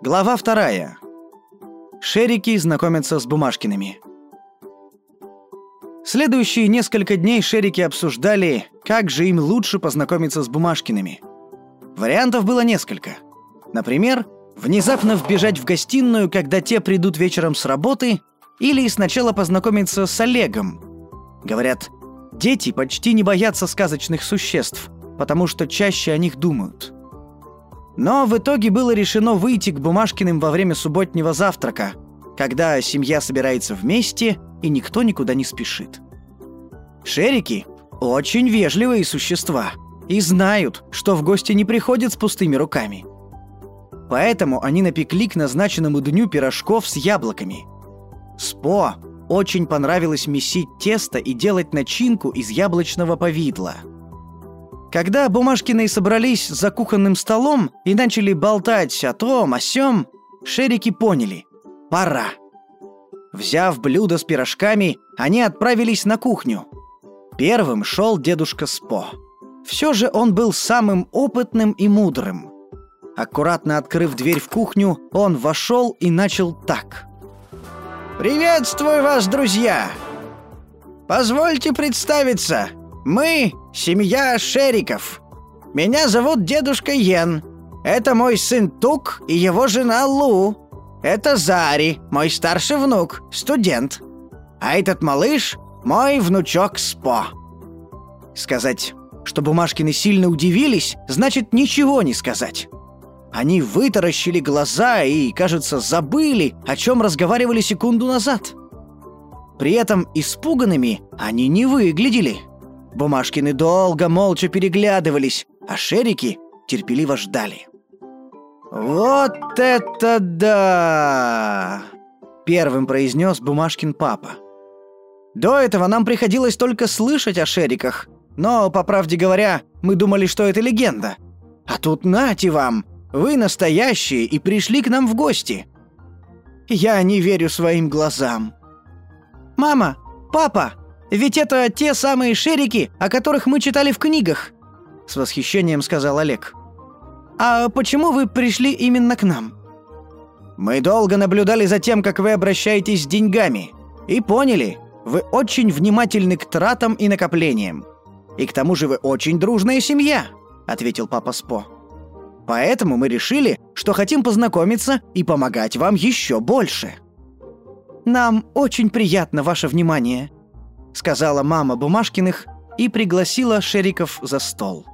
Глава вторая. Шерики знакомятся с Бумажкиными. Следующие несколько дней Шерики обсуждали, как же им лучше познакомиться с Бумажкиными. Вариантов было несколько. Например, внезапно вбежать в гостиную, когда те придут вечером с работы, или сначала познакомиться с Олегом. Говорят, дети почти не боятся сказочных существ, потому что чаще о них думают. Но в итоге было решено выйти к Бумажкиным во время субботнего завтрака, когда семья собирается вместе и никто никуда не спешит. Шерики – очень вежливые существа и знают, что в гости не приходят с пустыми руками. Поэтому они напекли к назначенному дню пирожков с яблоками. Спо очень понравилось месить тесто и делать начинку из яблочного повидла – когда Бумажкины собрались за кухонным столом и начали болтать о том, о сём, шерики поняли – пора. Взяв блюдо с пирожками, они отправились на кухню. Первым шел дедушка Спо. Все же он был самым опытным и мудрым. Аккуратно открыв дверь в кухню, он вошел и начал так. «Приветствую вас, друзья! Позвольте представиться, мы — семья Шериков. Меня зовут дедушка Йен. Это мой сын Тук и его жена Лу. Это Зари, мой старший внук, студент. А этот малыш — мой внучок Спо». Сказать, что Бумажкины сильно удивились, значит ничего не сказать. Они вытаращили глаза и, кажется, забыли, о чем разговаривали секунду назад. При этом испуганными они не выглядели — Бумажкины долго молча переглядывались, а шерики терпеливо ждали. «Вот это да!» — первым произнес Бумажкин папа. «До этого нам приходилось только слышать о шериках, но, по правде говоря, мы думали, что это легенда. А тут нате вам, вы настоящие и пришли к нам в гости. Я не верю своим глазам». «Мама! Папа!» Ведь это те самые шерики, о которых мы читали в книгах!» С восхищением сказал Олег. «А почему вы пришли именно к нам?» «Мы долго наблюдали за тем, как вы обращаетесь с деньгами, и поняли, вы очень внимательны к тратам и накоплениям. И к тому же вы очень дружная семья», — ответил папа Спо. «Поэтому мы решили, что хотим познакомиться и помогать вам еще больше». «Нам очень приятно ваше внимание», сказала мама Бумажкиных и пригласила Шериков за стол.